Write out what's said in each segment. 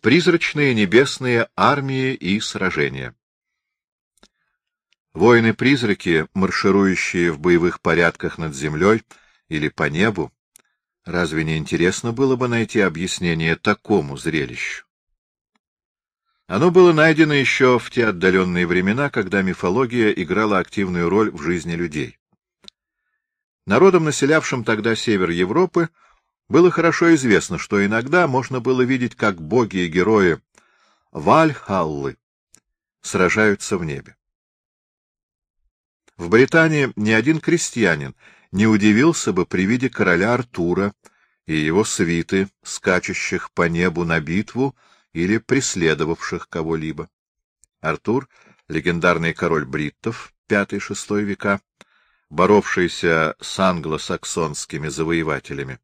Призрачные небесные армии и сражения Воины-призраки, марширующие в боевых порядках над землей или по небу, разве не интересно было бы найти объяснение такому зрелищу? Оно было найдено еще в те отдаленные времена, когда мифология играла активную роль в жизни людей. Народам, населявшим тогда север Европы, было хорошо известно, что иногда можно было видеть, как боги и герои Вальхаллы сражаются в небе. В Британии ни один крестьянин не удивился бы при виде короля Артура и его свиты, скачущих по небу на битву или преследовавших кого-либо. Артур — легендарный король бриттов, V-VI века, боровшийся с англосаксонскими завоевателями.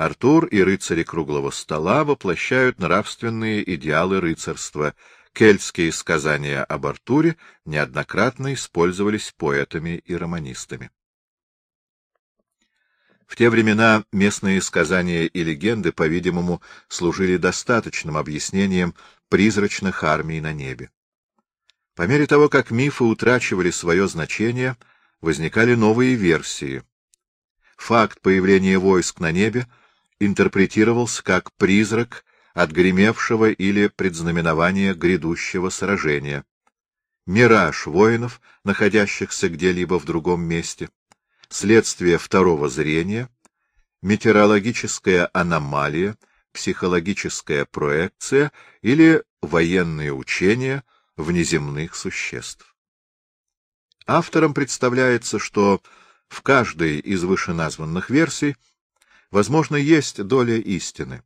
Артур и рыцари круглого стола воплощают нравственные идеалы рыцарства. Кельтские сказания об Артуре неоднократно использовались поэтами и романистами. В те времена местные сказания и легенды, по-видимому, служили достаточным объяснением призрачных армий на небе. По мере того, как мифы утрачивали свое значение, возникали новые версии. Факт появления войск на небе интерпретировался как призрак отгремевшего или предзнаменования грядущего сражения, мираж воинов, находящихся где-либо в другом месте, следствие второго зрения, метеорологическая аномалия, психологическая проекция или военные учения внеземных существ. Авторам представляется, что в каждой из вышеназванных версий, возможно, есть доля истины.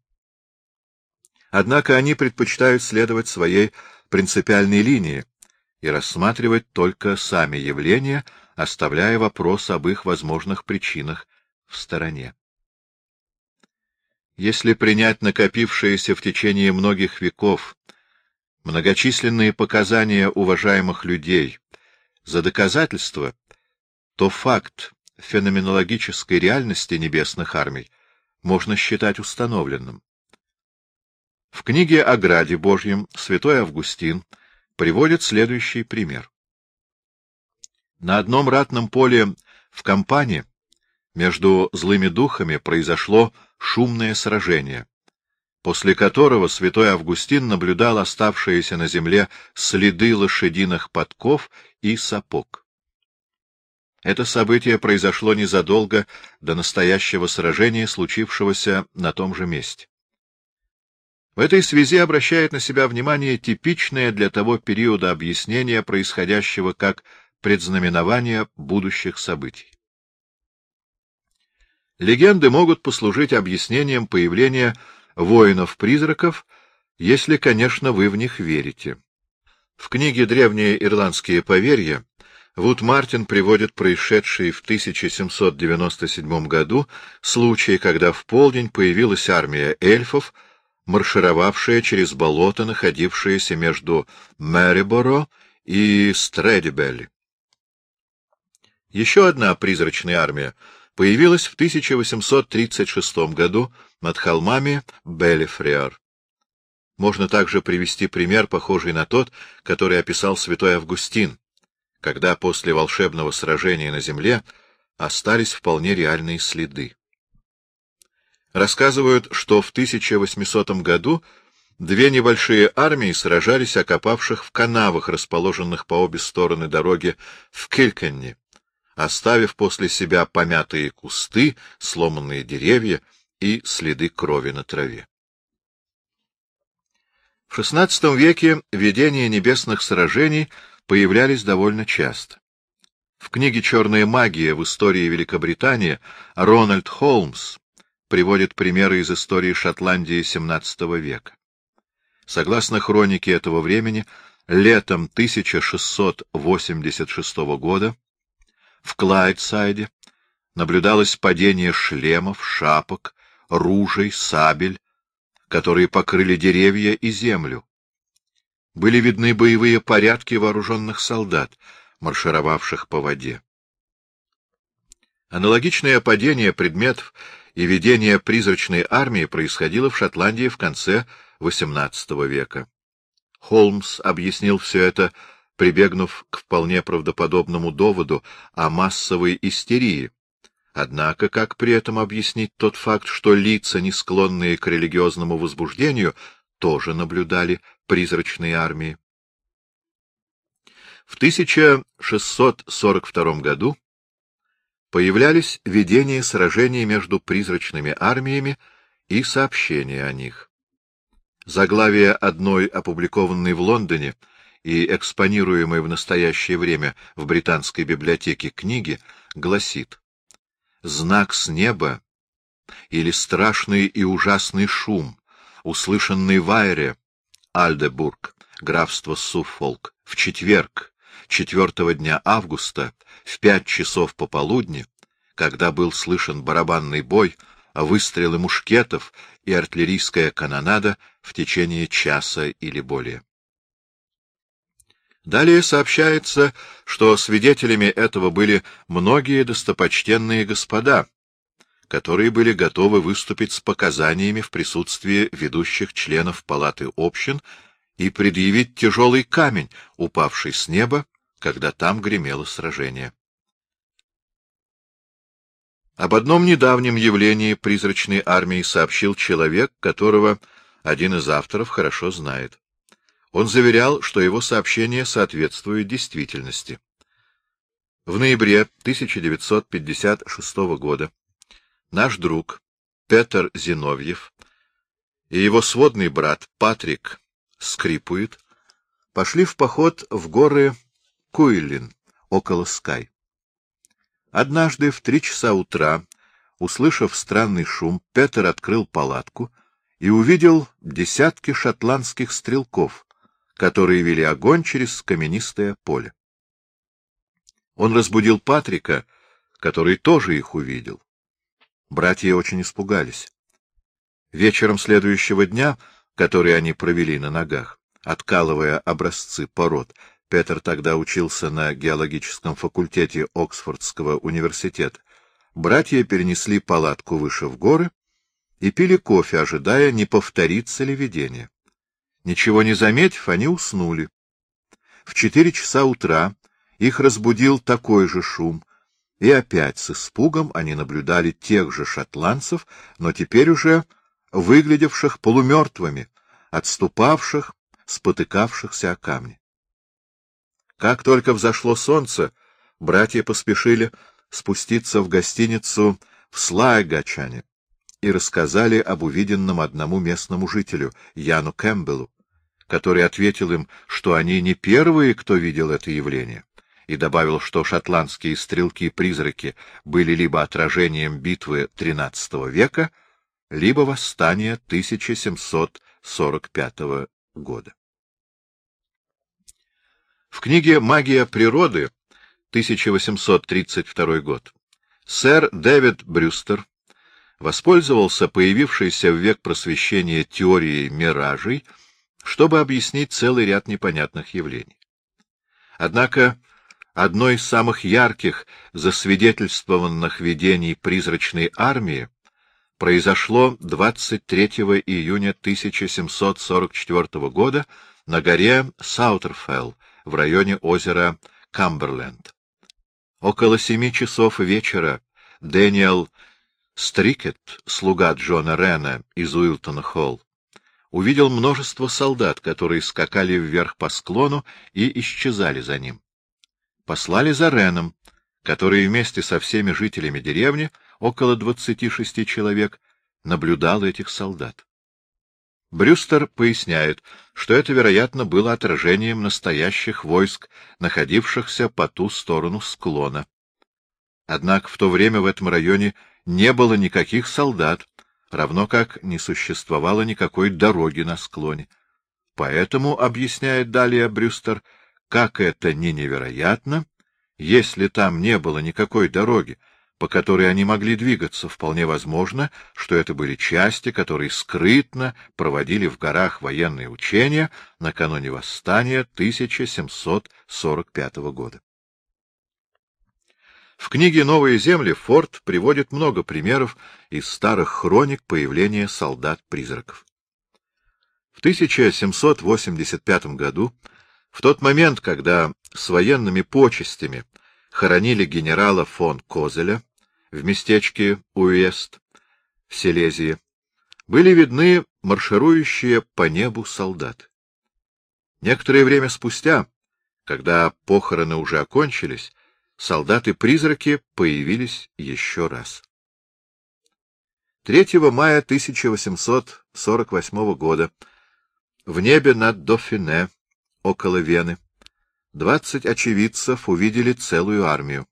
Однако они предпочитают следовать своей принципиальной линии и рассматривать только сами явления, оставляя вопрос об их возможных причинах в стороне. Если принять накопившиеся в течение многих веков многочисленные показания уважаемых людей за доказательство, то факт феноменологической реальности небесных армий можно считать установленным. В книге о Граде Божьем святой Августин приводит следующий пример. На одном ратном поле в Кампании между злыми духами произошло шумное сражение, после которого святой Августин наблюдал оставшиеся на земле следы лошадиных подков и сапог. Это событие произошло незадолго до настоящего сражения, случившегося на том же месте. В этой связи обращает на себя внимание типичное для того периода объяснение происходящего как предзнаменование будущих событий. Легенды могут послужить объяснением появления воинов-призраков, если, конечно, вы в них верите. В книге «Древние ирландские поверья» Вуд Мартин приводит происшедший в 1797 году случай, когда в полдень появилась армия эльфов, маршировавшая через болото, находившееся между Мэриборо и Стрэдибелли. Еще одна призрачная армия появилась в 1836 году над холмами Беллифриар. Можно также привести пример, похожий на тот, который описал святой Августин, когда после волшебного сражения на земле остались вполне реальные следы. Рассказывают, что в 1800 году две небольшие армии сражались окопавших в канавах, расположенных по обе стороны дороги в Килькенне, оставив после себя помятые кусты, сломанные деревья и следы крови на траве. В XVI веке видения небесных сражений появлялись довольно часто. В книге «Черная магия» в истории Великобритании Рональд Холмс приводит примеры из истории Шотландии XVII века. Согласно хронике этого времени, летом 1686 года в Клайдсайде наблюдалось падение шлемов, шапок, ружей, сабель, которые покрыли деревья и землю. Были видны боевые порядки вооруженных солдат, маршировавших по воде. Аналогичное падение предметов и ведение призрачной армии происходило в Шотландии в конце XVIII века. Холмс объяснил все это, прибегнув к вполне правдоподобному доводу о массовой истерии. Однако, как при этом объяснить тот факт, что лица, не склонные к религиозному возбуждению, тоже наблюдали призрачные армии? В 1642 году появлялись видения сражений между призрачными армиями и сообщения о них. Заглавие одной опубликованной в Лондоне и экспонируемой в настоящее время в британской библиотеке книги гласит «Знак с неба» или «Страшный и ужасный шум», услышанный в Айре, Альдебург, графство Суффолк, в четверг, четвертого дня августа, в пять часов пополудни, когда был слышен барабанный бой, выстрелы мушкетов и артиллерийская канонада в течение часа или более. Далее сообщается, что свидетелями этого были многие достопочтенные господа, которые были готовы выступить с показаниями в присутствии ведущих членов палаты общин и предъявить тяжелый камень, упавший с неба, когда там гремело сражение. Об одном недавнем явлении призрачной армии сообщил человек, которого один из авторов хорошо знает. Он заверял, что его сообщение соответствует действительности. В ноябре 1956 года наш друг Петр Зиновьев и его сводный брат Патрик Скрипует пошли в поход в горы Куиллин, около Скай. Однажды в три часа утра, услышав странный шум, Петр открыл палатку и увидел десятки шотландских стрелков, которые вели огонь через каменистое поле. Он разбудил Патрика, который тоже их увидел. Братья очень испугались. Вечером следующего дня, который они провели на ногах, откалывая образцы пород, Петр тогда учился на геологическом факультете Оксфордского университета, братья перенесли палатку выше в горы и пили кофе, ожидая, не повторится ли видение. Ничего не заметив, они уснули. В четыре часа утра их разбудил такой же шум, и опять с испугом они наблюдали тех же шотландцев, но теперь уже выглядевших полумертвыми, отступавших, спотыкавшихся о камни. Как только взошло солнце, братья поспешили спуститься в гостиницу в Слайгачане и рассказали об увиденном одному местному жителю, Яну Кэмпбеллу, который ответил им, что они не первые, кто видел это явление, и добавил, что шотландские стрелки-призраки были либо отражением битвы XIII века, либо восстания 1745 года. В книге «Магия природы» 1832 год сэр Дэвид Брюстер воспользовался появившейся в век просвещения теорией миражей, чтобы объяснить целый ряд непонятных явлений. Однако одно из самых ярких засвидетельствованных видений призрачной армии произошло 23 июня 1744 года на горе Саутерфелл в районе озера Камберленд. Около семи часов вечера Дэниел Стрикет, слуга Джона Рена из Уилтона-Холл, увидел множество солдат, которые скакали вверх по склону и исчезали за ним. Послали за Реном, который вместе со всеми жителями деревни, около двадцати шести человек, наблюдал этих солдат. Брюстер поясняет, что это, вероятно, было отражением настоящих войск, находившихся по ту сторону склона. Однако в то время в этом районе не было никаких солдат, равно как не существовало никакой дороги на склоне. Поэтому, объясняет далее Брюстер, как это не невероятно, если там не было никакой дороги, по которой они могли двигаться, вполне возможно, что это были части, которые скрытно проводили в горах военные учения накануне восстания 1745 года. В книге «Новые земли» Форд приводит много примеров из старых хроник появления солдат-призраков. В 1785 году, в тот момент, когда с военными почестями хоронили генерала фон Козеля в местечке Уэст в Силезии, были видны марширующие по небу солдаты. Некоторое время спустя, когда похороны уже окончились, солдаты-призраки появились еще раз. 3 мая 1848 года в небе над Дофине, около Вены, двадцать очевидцев увидели целую армию.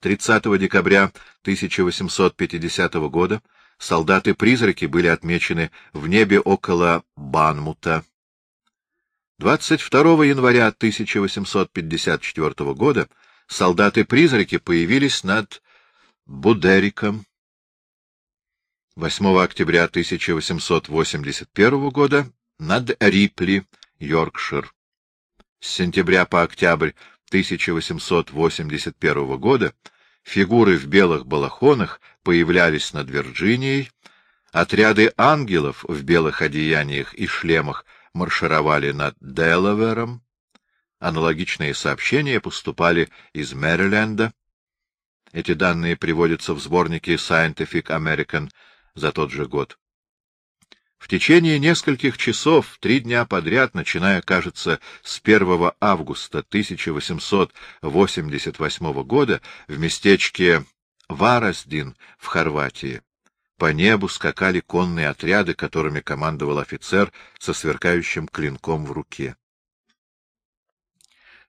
30 декабря 1850 года солдаты-призраки были отмечены в небе около Банмута. 22 января 1854 года солдаты-призраки появились над Будериком. 8 октября 1881 года над Рипли, Йоркшир. С сентября по октябрь 1881 года фигуры в белых балахонах появлялись над Вирджинией, отряды ангелов в белых одеяниях и шлемах маршировали над Делавером, аналогичные сообщения поступали из Мэриленда. Эти данные приводятся в сборнике Scientific American за тот же год. В течение нескольких часов, три дня подряд, начиная, кажется, с 1 августа 1888 года, в местечке Вараздин в Хорватии, по небу скакали конные отряды, которыми командовал офицер со сверкающим клинком в руке.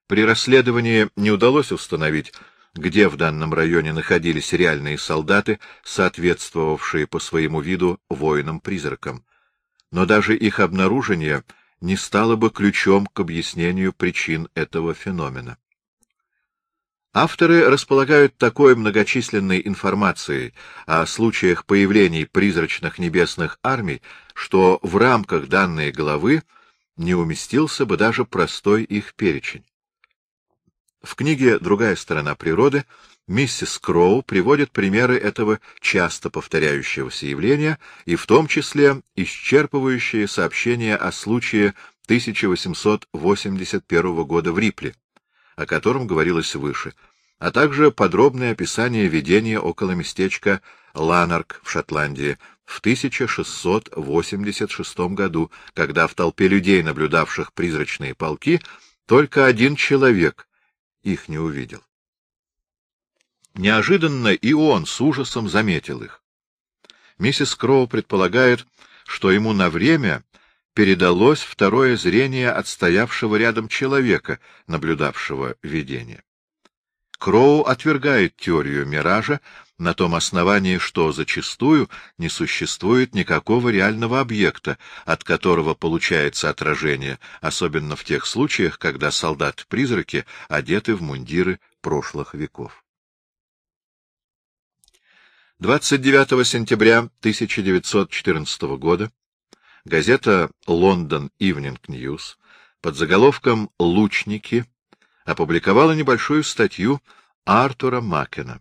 При расследовании не удалось установить, где в данном районе находились реальные солдаты, соответствовавшие по своему виду воинам-призракам но даже их обнаружение не стало бы ключом к объяснению причин этого феномена. Авторы располагают такой многочисленной информацией о случаях появлений призрачных небесных армий, что в рамках данной главы не уместился бы даже простой их перечень. В книге «Другая сторона природы» миссис Кроу приводит примеры этого часто повторяющегося явления и в том числе исчерпывающие сообщения о случае 1881 года в Рипле, о котором говорилось выше, а также подробное описание видения около местечка Ланарк в Шотландии в 1686 году, когда в толпе людей, наблюдавших призрачные полки, только один человек их не увидел. Неожиданно и он с ужасом заметил их. Миссис Кроу предполагает, что ему на время передалось второе зрение от стоявшего рядом человека, наблюдавшего видение. Кроу отвергает теорию миража на том основании, что зачастую не существует никакого реального объекта, от которого получается отражение, особенно в тех случаях, когда солдаты-призраки одеты в мундиры прошлых веков. 29 сентября 1914 года газета «Лондон Ивнинг Ньюс» под заголовком «Лучники» опубликовала небольшую статью Артура Маккена.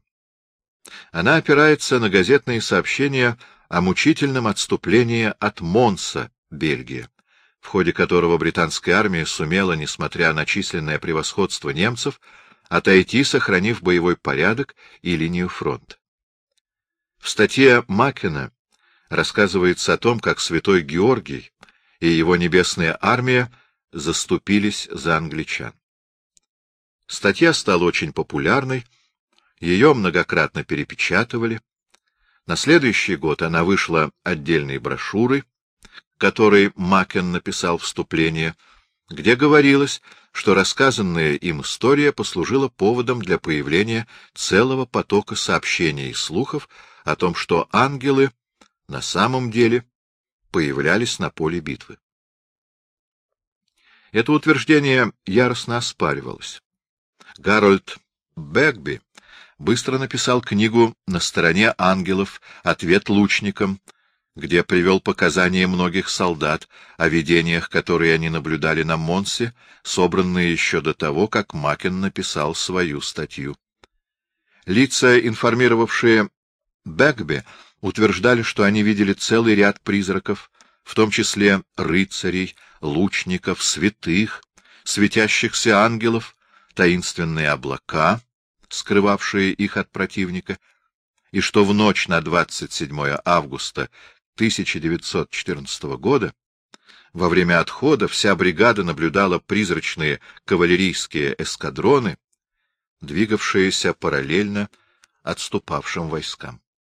Она опирается на газетные сообщения о мучительном отступлении от Монса, Бельгия, в ходе которого британская армия сумела, несмотря на численное превосходство немцев, отойти, сохранив боевой порядок и линию фронта. В статье Маккена рассказывается о том, как святой Георгий и его небесная армия заступились за англичан. Статья стала очень популярной, ее многократно перепечатывали. На следующий год она вышла отдельной брошюрой, которой Макен написал вступление, где говорилось, что рассказанная им история послужила поводом для появления целого потока сообщений и слухов о том, что ангелы на самом деле появлялись на поле битвы. Это утверждение яростно оспаривалось. Гарольд Бэгби быстро написал книгу «На стороне ангелов. Ответ лучникам», где привел показания многих солдат о видениях, которые они наблюдали на Монсе, собранные еще до того, как Макен написал свою статью. Лица, информировавшие Бэкби утверждали, что они видели целый ряд призраков, в том числе рыцарей, лучников, святых, светящихся ангелов, таинственные облака, скрывавшие их от противника, и что в ночь на 27 августа 1914 года во время отхода вся бригада наблюдала призрачные кавалерийские эскадроны, двигавшиеся параллельно отступавшим войскам.